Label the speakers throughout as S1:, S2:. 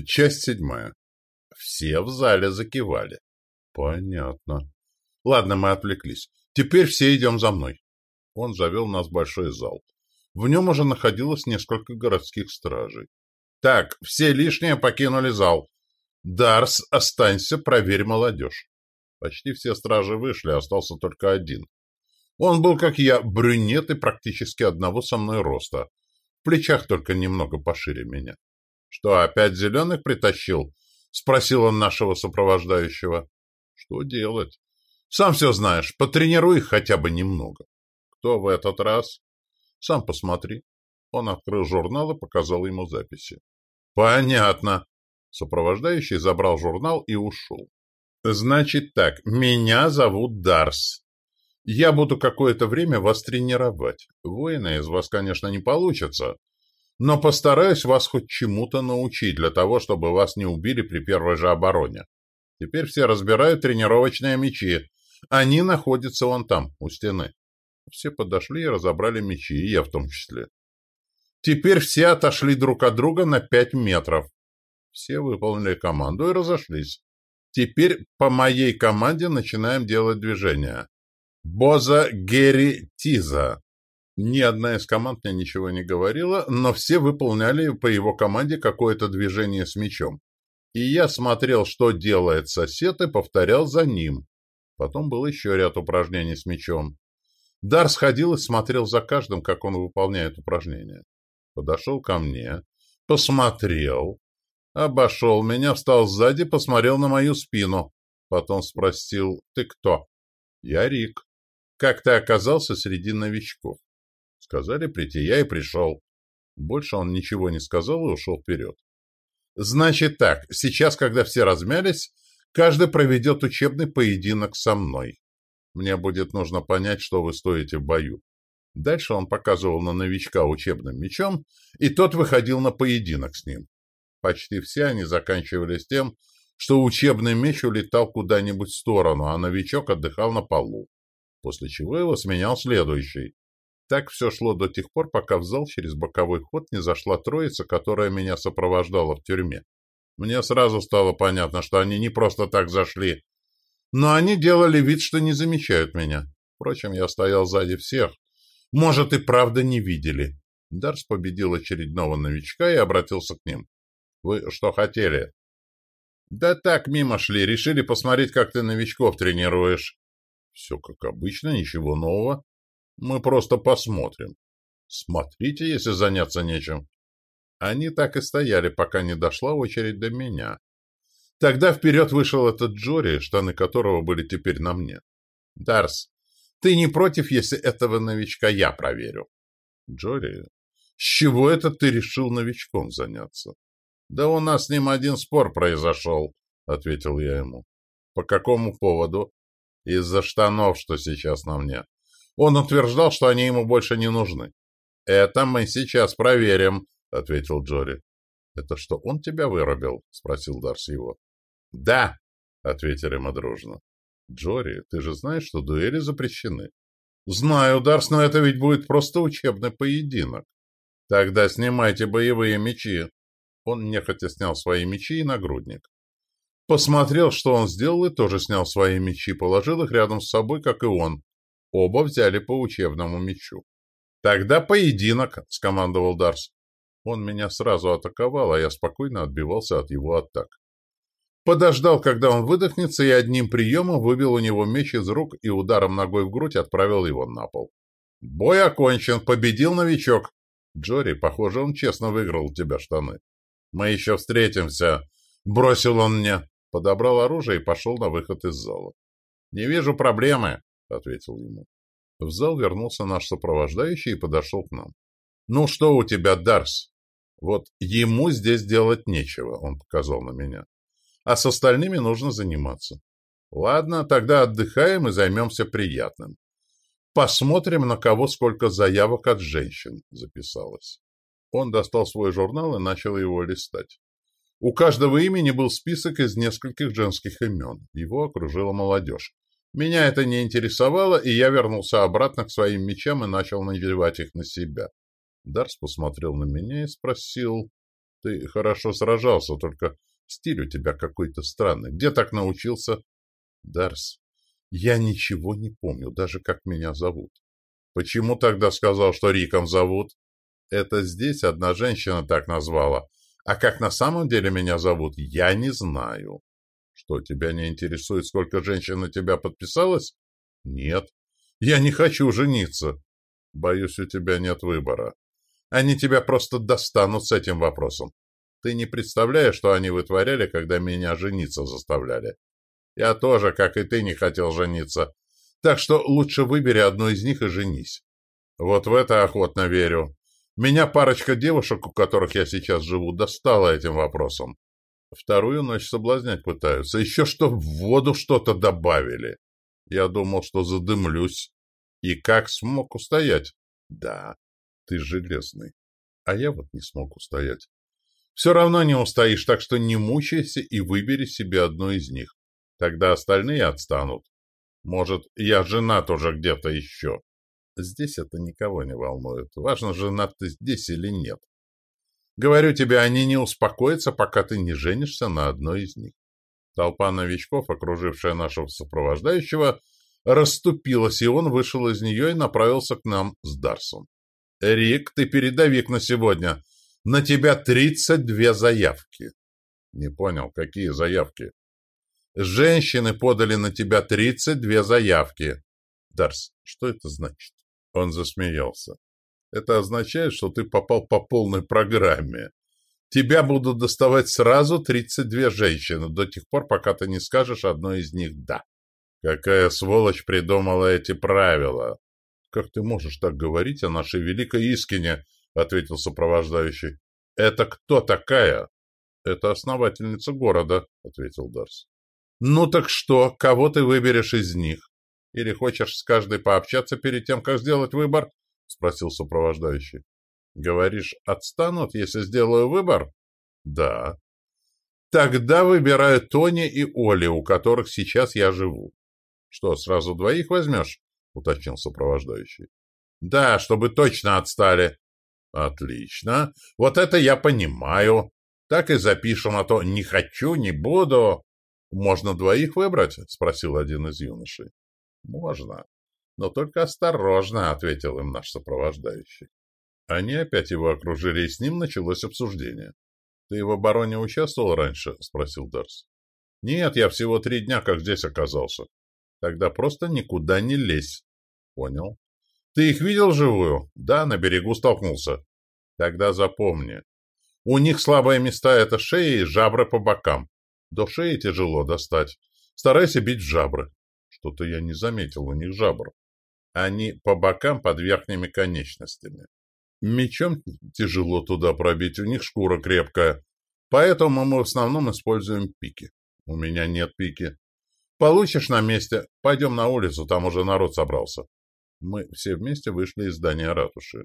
S1: Часть седьмая. Все в зале закивали. Понятно. Ладно, мы отвлеклись. Теперь все идем за мной. Он завел нас в большой зал. В нем уже находилось несколько городских стражей. Так, все лишние покинули зал. Дарс, останься, проверь молодежь. Почти все стражи вышли, остался только один. Он был, как я, брюнет и практически одного со мной роста. В плечах только немного пошире меня. «Что, опять зеленых притащил?» — спросил он нашего сопровождающего. «Что делать?» «Сам все знаешь, потренируй их хотя бы немного». «Кто в этот раз?» «Сам посмотри». Он открыл журнал и показал ему записи. «Понятно». Сопровождающий забрал журнал и ушел. «Значит так, меня зовут Дарс. Я буду какое-то время вас тренировать. Воина из вас, конечно, не получится, но постараюсь вас хоть чему-то научить, для того, чтобы вас не убили при первой же обороне. Теперь все разбирают тренировочные мечи. Они находятся вон там, у стены. Все подошли и разобрали мечи, и я в том числе. Теперь все отошли друг от друга на пять метров. Все выполнили команду и разошлись. Теперь по моей команде начинаем делать движения. Боза Герри Тиза. Ни одна из команд мне ничего не говорила, но все выполняли по его команде какое-то движение с мячом. И я смотрел, что делает сосед, и повторял за ним. Потом был еще ряд упражнений с мячом. Дар сходил и смотрел за каждым, как он выполняет упражнения. Подошел ко мне, посмотрел, обошел меня, встал сзади, посмотрел на мою спину. Потом спросил, ты кто? Я Рик. Как ты оказался среди новичков? Сказали прийти, я и пришел. Больше он ничего не сказал и ушел вперед. Значит так, сейчас, когда все размялись, каждый проведет учебный поединок со мной. Мне будет нужно понять, что вы стоите в бою. Дальше он показывал на новичка учебным мечом, и тот выходил на поединок с ним. Почти все они заканчивались тем, что учебный меч улетал куда-нибудь в сторону, а новичок отдыхал на полу, после чего его сменял следующий. Так все шло до тех пор, пока в зал через боковой ход не зашла троица, которая меня сопровождала в тюрьме. Мне сразу стало понятно, что они не просто так зашли. Но они делали вид, что не замечают меня. Впрочем, я стоял сзади всех. Может, и правда не видели. Дарс победил очередного новичка и обратился к ним. «Вы что хотели?» «Да так, мимо шли. Решили посмотреть, как ты новичков тренируешь». «Все как обычно, ничего нового. Мы просто посмотрим. Смотрите, если заняться нечем. Они так и стояли, пока не дошла очередь до меня. Тогда вперед вышел этот Джори, штаны которого были теперь на мне. «Дарс, ты не против, если этого новичка я проверю?» «Джори, с чего это ты решил новичком заняться?» «Да у нас с ним один спор произошел», — ответил я ему. «По какому поводу?» «Из-за штанов, что сейчас на мне. Он утверждал, что они ему больше не нужны. «Это мы сейчас проверим», — ответил Джори. «Это что, он тебя вырубил?» — спросил Дарс его. «Да», — ответили мы дружно. «Джори, ты же знаешь, что дуэли запрещены?» «Знаю, Дарс, но это ведь будет просто учебный поединок». «Тогда снимайте боевые мечи». Он нехотя снял свои мечи и нагрудник. Посмотрел, что он сделал, и тоже снял свои мечи, положил их рядом с собой, как и он, Оба взяли по учебному мечу. «Тогда поединок!» — скомандовал Дарс. Он меня сразу атаковал, а я спокойно отбивался от его атак. Подождал, когда он выдохнется, и одним приемом выбил у него меч из рук и ударом ногой в грудь отправил его на пол. «Бой окончен! Победил новичок!» «Джори, похоже, он честно выиграл у тебя штаны». «Мы еще встретимся!» Бросил он мне. Подобрал оружие и пошел на выход из зала. «Не вижу проблемы ответил ему. В зал вернулся наш сопровождающий и подошел к нам. «Ну что у тебя, Дарс?» «Вот ему здесь делать нечего», — он показал на меня. «А с остальными нужно заниматься». «Ладно, тогда отдыхаем и займемся приятным. Посмотрим, на кого сколько заявок от женщин записалось». Он достал свой журнал и начал его листать. У каждого имени был список из нескольких женских имен. Его окружила молодежь. Меня это не интересовало, и я вернулся обратно к своим мечам и начал надевать их на себя. Дарс посмотрел на меня и спросил, Ты хорошо сражался, только стиль у тебя какой-то странный. Где так научился? Дарс, я ничего не помню, даже как меня зовут. Почему тогда сказал, что Риком зовут? Это здесь одна женщина так назвала. А как на самом деле меня зовут, я не знаю. Что, тебя не интересует, сколько женщин на тебя подписалось? Нет. Я не хочу жениться. Боюсь, у тебя нет выбора. Они тебя просто достанут с этим вопросом. Ты не представляешь, что они вытворяли, когда меня жениться заставляли. Я тоже, как и ты, не хотел жениться. Так что лучше выбери одну из них и женись. Вот в это охотно верю. Меня парочка девушек, у которых я сейчас живу, достала этим вопросом. Вторую ночь соблазнять пытаются. Еще что в воду что-то добавили. Я думал, что задымлюсь. И как смог устоять? Да, ты железный. А я вот не смог устоять. Все равно не устоишь, так что не мучайся и выбери себе одну из них. Тогда остальные отстанут. Может, я женат уже где-то еще. Здесь это никого не волнует. Важно, женат ты здесь или нет. Говорю тебе, они не успокоятся, пока ты не женишься на одной из них. Толпа новичков, окружившая нашего сопровождающего, расступилась, и он вышел из нее и направился к нам с Дарсом. «Рик, ты передовик на сегодня. На тебя тридцать две заявки». «Не понял, какие заявки?» «Женщины подали на тебя тридцать две заявки». «Дарс, что это значит?» Он засмеялся. Это означает, что ты попал по полной программе. Тебя будут доставать сразу 32 женщины, до тех пор, пока ты не скажешь одной из них «да». Какая сволочь придумала эти правила? Как ты можешь так говорить о нашей великой Искине? Ответил сопровождающий. Это кто такая? Это основательница города, ответил Дарс. Ну так что, кого ты выберешь из них? Или хочешь с каждой пообщаться перед тем, как сделать выбор? — спросил сопровождающий. — Говоришь, отстанут, если сделаю выбор? — Да. — Тогда выбираю Тони и Оли, у которых сейчас я живу. — Что, сразу двоих возьмешь? — уточнил сопровождающий. — Да, чтобы точно отстали. — Отлично. Вот это я понимаю. Так и запишем, а то не хочу, не буду. — Можно двоих выбрать? — спросил один из юношей. — Можно. «Но только осторожно», — ответил им наш сопровождающий. Они опять его окружили, и с ним началось обсуждение. «Ты в обороне участвовал раньше?» — спросил Дарс. «Нет, я всего три дня как здесь оказался. Тогда просто никуда не лезь». «Понял». «Ты их видел живую?» «Да, на берегу столкнулся». «Тогда запомни. У них слабые места — это шея и жабры по бокам. До шеи тяжело достать. Старайся бить в жабры». Что-то я не заметил у них жабр. Они по бокам под верхними конечностями. Мечом тяжело туда пробить, у них шкура крепкая. Поэтому мы в основном используем пики. У меня нет пики. Получишь на месте, пойдем на улицу, там уже народ собрался. Мы все вместе вышли из здания ратуши.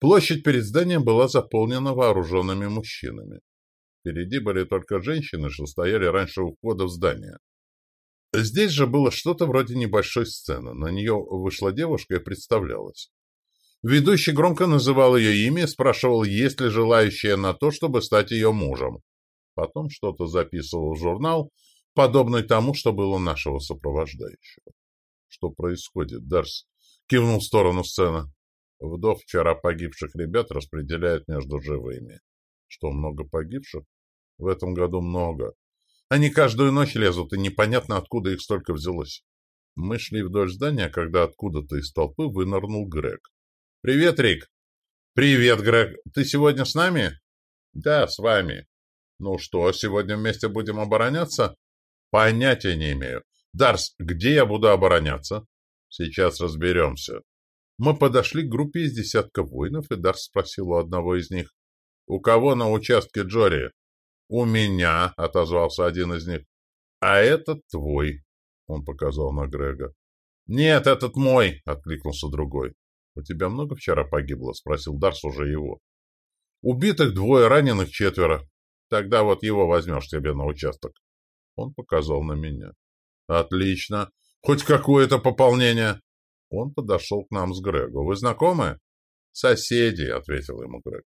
S1: Площадь перед зданием была заполнена вооруженными мужчинами. Впереди были только женщины, что стояли раньше у входа в здание. Здесь же было что-то вроде небольшой сцены. На нее вышла девушка и представлялась. Ведущий громко называл ее имя и спрашивал, есть ли желающая на то, чтобы стать ее мужем. Потом что-то записывал в журнал, подобный тому, что было нашего сопровождающего. «Что происходит, Дарс?» — кивнул в сторону сцены. Вдов вчера погибших ребят распределяют между живыми. Что, много погибших? В этом году много. Они каждую ночь лезут, и непонятно, откуда их столько взялось. Мы шли вдоль здания, когда откуда-то из толпы вынырнул Грег. «Привет, Рик!» «Привет, Грег! Ты сегодня с нами?» «Да, с вами». «Ну что, сегодня вместе будем обороняться?» «Понятия не имею. Дарс, где я буду обороняться?» «Сейчас разберемся». Мы подошли к группе из десятка воинов, и Дарс спросил у одного из них. «У кого на участке Джори?» «У меня», — отозвался один из них. «А этот твой», — он показал на Грега. «Нет, этот мой», — откликнулся другой. «У тебя много вчера погибло?» — спросил Дарс уже его. «Убитых двое, раненых четверо. Тогда вот его возьмешь себе на участок». Он показал на меня. «Отлично. Хоть какое-то пополнение». Он подошел к нам с Грегу. «Вы знакомы?» «Соседи», — ответил ему Грег.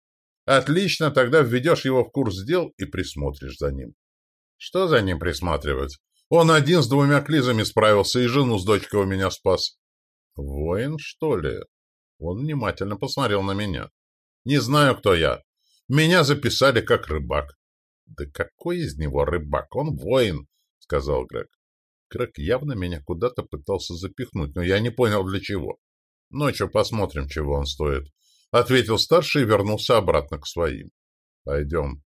S1: Отлично, тогда введешь его в курс дел и присмотришь за ним. Что за ним присматривать? Он один с двумя клизами справился и жену с дочкой у меня спас. Воин, что ли? Он внимательно посмотрел на меня. Не знаю, кто я. Меня записали как рыбак. Да какой из него рыбак? Он воин, сказал Грег. Грег явно меня куда-то пытался запихнуть, но я не понял для чего. Ночью посмотрим, чего он стоит. Ответил старший и вернулся обратно к своим. Пойдем.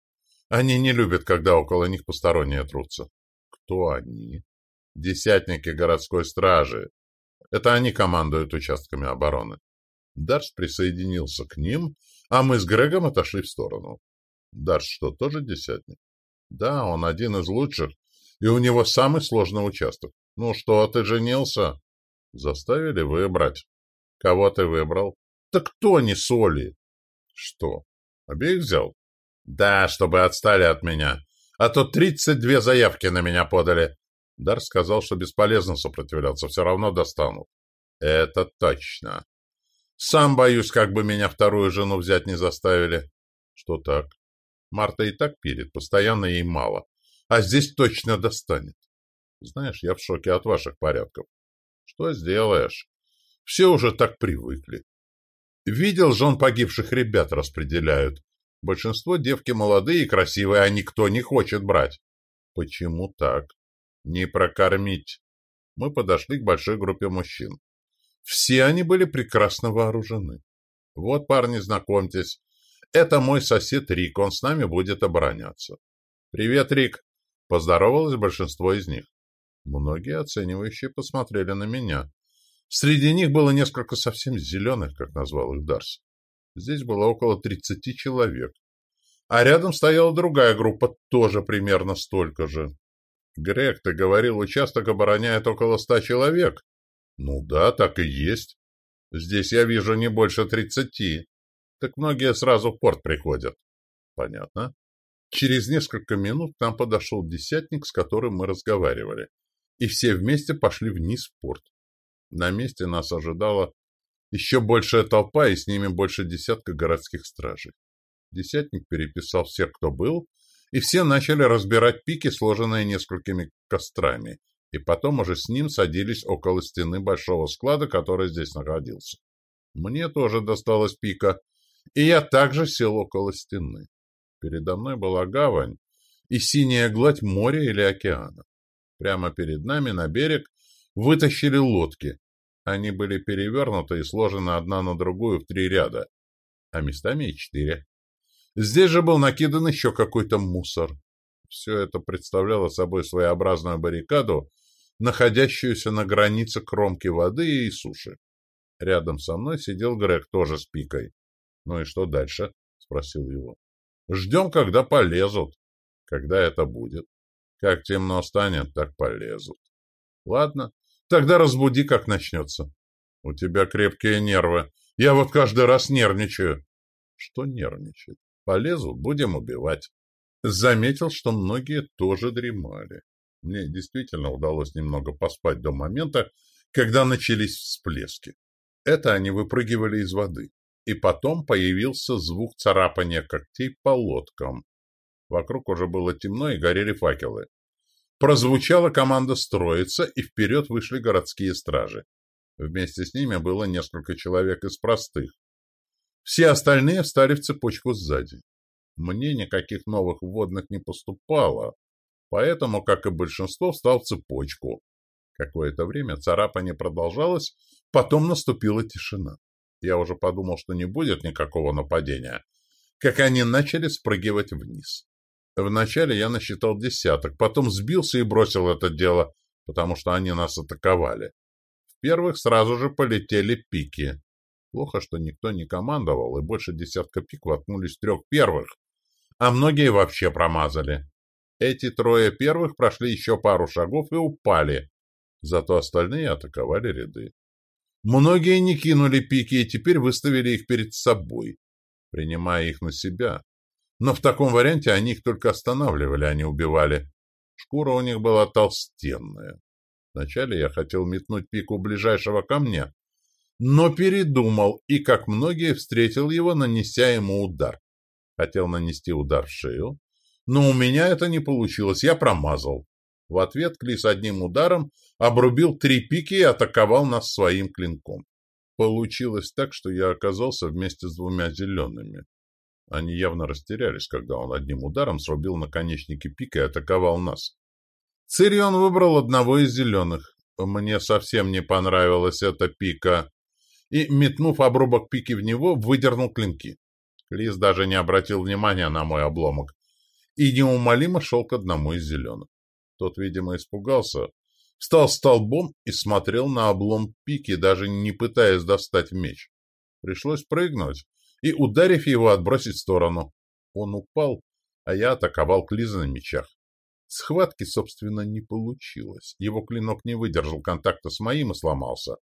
S1: Они не любят, когда около них посторонние трутся. Кто они? Десятники городской стражи. Это они командуют участками обороны. Дарс присоединился к ним, а мы с Грегом отошли в сторону. Дарс что, тоже десятник? Да, он один из лучших, и у него самый сложный участок. Ну что, ты женился? Заставили выбрать. Кого ты выбрал? Так кто не соли? Что, обеих взял? Да, чтобы отстали от меня. А то тридцать две заявки на меня подали. Дар сказал, что бесполезно сопротивляться, все равно достанут. Это точно. Сам боюсь, как бы меня вторую жену взять не заставили. Что так? Марта и так пилит, постоянно ей мало. А здесь точно достанет. Знаешь, я в шоке от ваших порядков. Что сделаешь? Все уже так привыкли. Видел же он погибших ребят распределяют. Большинство девки молодые и красивые, а никто не хочет брать. Почему так? Не прокормить. Мы подошли к большой группе мужчин. Все они были прекрасно вооружены. Вот, парни, знакомьтесь. Это мой сосед Рик, он с нами будет обороняться. Привет, Рик. Поздоровалось большинство из них. Многие оценивающие посмотрели на меня. Среди них было несколько совсем зеленых, как назвал их Дарс. Здесь было около тридцати человек. А рядом стояла другая группа, тоже примерно столько же. Грег, ты говорил, участок обороняет около ста человек. Ну да, так и есть. Здесь я вижу не больше тридцати. Так многие сразу в порт приходят. Понятно. Через несколько минут к нам подошел десятник, с которым мы разговаривали. И все вместе пошли вниз в порт. На месте нас ожидала еще большая толпа, и с ними больше десятка городских стражей. Десятник переписал всех, кто был, и все начали разбирать пики, сложенные несколькими кострами, и потом уже с ним садились около стены большого склада, который здесь находился. Мне тоже досталась пика, и я также сел около стены. Передо мной была гавань и синяя гладь моря или океана. Прямо перед нами на берег вытащили лодки. Они были перевернуты и сложены одна на другую в три ряда, а местами и четыре. Здесь же был накидан еще какой-то мусор. Все это представляло собой своеобразную баррикаду, находящуюся на границе кромки воды и суши. Рядом со мной сидел Грег, тоже с пикой. «Ну и что дальше?» — спросил его. «Ждем, когда полезут. Когда это будет? Как темно станет, так полезут. Ладно, тогда разбуди, как начнется. У тебя крепкие нервы. Я вот каждый раз нервничаю». «Что нервничать? Полезут, будем убивать». Заметил, что многие тоже дремали. Мне действительно удалось немного поспать до момента, когда начались всплески. Это они выпрыгивали из воды. И потом появился звук царапания когтей по лодкам. Вокруг уже было темно и горели факелы. Прозвучала команда строиться, и вперед вышли городские стражи. Вместе с ними было несколько человек из простых. Все остальные встали в цепочку сзади. Мне никаких новых вводных не поступало, поэтому, как и большинство, встал в цепочку. Какое-то время царапание продолжалось, потом наступила тишина. Я уже подумал, что не будет никакого нападения, как они начали спрыгивать вниз. Вначале я насчитал десяток, потом сбился и бросил это дело, потому что они нас атаковали. В первых сразу же полетели пики. Плохо, что никто не командовал, и больше десятка пик воткнулись трех первых, а многие вообще промазали. Эти трое первых прошли еще пару шагов и упали, зато остальные атаковали ряды. Многие не кинули пики и теперь выставили их перед собой, принимая их на себя. Но в таком варианте они их только останавливали, а не убивали. Шкура у них была толстенная. Вначале я хотел метнуть пику ближайшего ко мне, но передумал и, как многие, встретил его, нанеся ему удар. Хотел нанести удар в шею, но у меня это не получилось, я промазал. В ответ Клис одним ударом обрубил три пики и атаковал нас своим клинком. Получилось так, что я оказался вместе с двумя зелеными. Они явно растерялись, когда он одним ударом срубил наконечники пика и атаковал нас. Цирион выбрал одного из зеленых. Мне совсем не понравилась эта пика. И, метнув обрубок пики в него, выдернул клинки. Лис даже не обратил внимания на мой обломок и неумолимо шел к одному из зеленых. Тот, видимо, испугался, встал столбом и смотрел на облом пики, даже не пытаясь достать меч. Пришлось прыгнуть и, ударив его, отбросить в сторону. Он упал, а я атаковал Клиза на мечах. Схватки, собственно, не получилось. Его клинок не выдержал контакта с моим и сломался.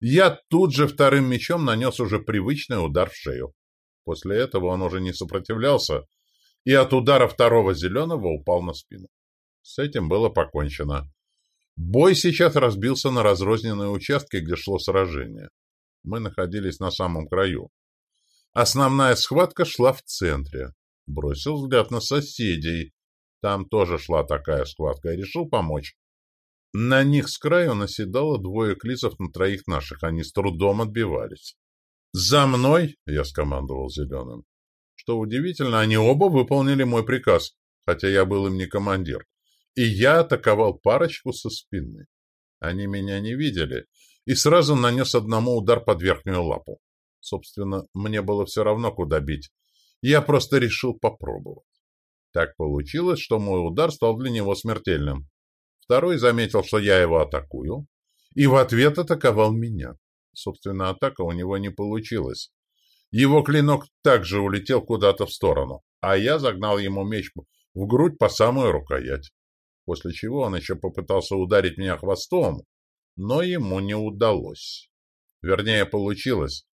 S1: Я тут же вторым мечом нанес уже привычный удар в шею. После этого он уже не сопротивлялся, и от удара второго зеленого упал на спину. С этим было покончено. Бой сейчас разбился на разрозненные участки, где шло сражение. Мы находились на самом краю. Основная схватка шла в центре. Бросил взгляд на соседей. Там тоже шла такая схватка и решил помочь. На них с краю наседало двое клисов на троих наших. Они с трудом отбивались. «За мной!» — я скомандовал зеленым. Что удивительно, они оба выполнили мой приказ, хотя я был им не командир. И я атаковал парочку со спины. Они меня не видели, и сразу нанес одному удар под верхнюю лапу. Собственно, мне было все равно, куда бить. Я просто решил попробовать. Так получилось, что мой удар стал для него смертельным. Второй заметил, что я его атакую, и в ответ атаковал меня. Собственно, атака у него не получилась. Его клинок также улетел куда-то в сторону, а я загнал ему меч в грудь по самую рукоять. После чего он еще попытался ударить меня хвостом, но ему не удалось. Вернее, получилось.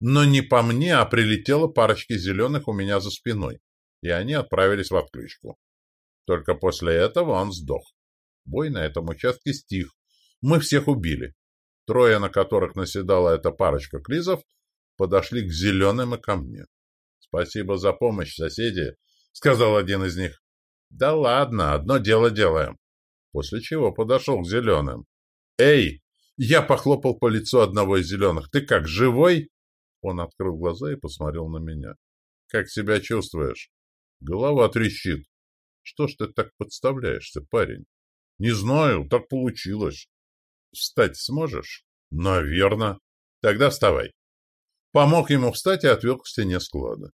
S1: Но не по мне, а прилетела парочки зеленых у меня за спиной, и они отправились в отключку. Только после этого он сдох. Бой на этом участке стих. Мы всех убили. Трое, на которых наседала эта парочка клизов, подошли к зеленым и ко мне. — Спасибо за помощь, соседи, — сказал один из них. — Да ладно, одно дело делаем. После чего подошел к зеленым. — Эй! Я похлопал по лицу одного из зеленых. «Ты как, живой?» Он открыл глаза и посмотрел на меня. «Как себя чувствуешь?» «Голова трещит». «Что ж ты так подставляешься, парень?» «Не знаю, так получилось». «Встать сможешь?» «Наверно». «Тогда вставай». Помог ему встать и отвел к стене склада.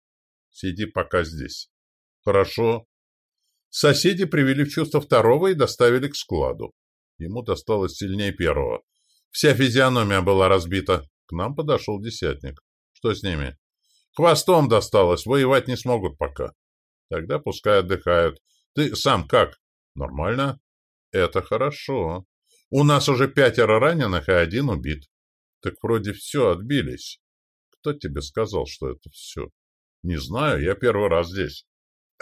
S1: «Сиди пока здесь». «Хорошо». Соседи привели в чувство второго и доставили к складу. Ему досталось сильнее первого. Вся физиономия была разбита. К нам подошел десятник. Что с ними? Хвостом досталось, воевать не смогут пока. Тогда пускай отдыхают. Ты сам как? Нормально? Это хорошо. У нас уже пятеро раненых и один убит. Так вроде все, отбились. Кто тебе сказал, что это все? Не знаю, я первый раз здесь.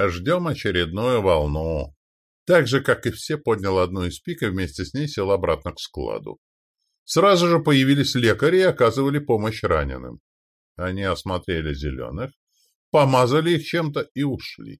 S1: Ждем очередную волну. Так же, как и все, поднял одну из пик и вместе с ней сел обратно к складу. Сразу же появились лекари и оказывали помощь раненым. Они осмотрели зеленых, помазали их чем-то и ушли.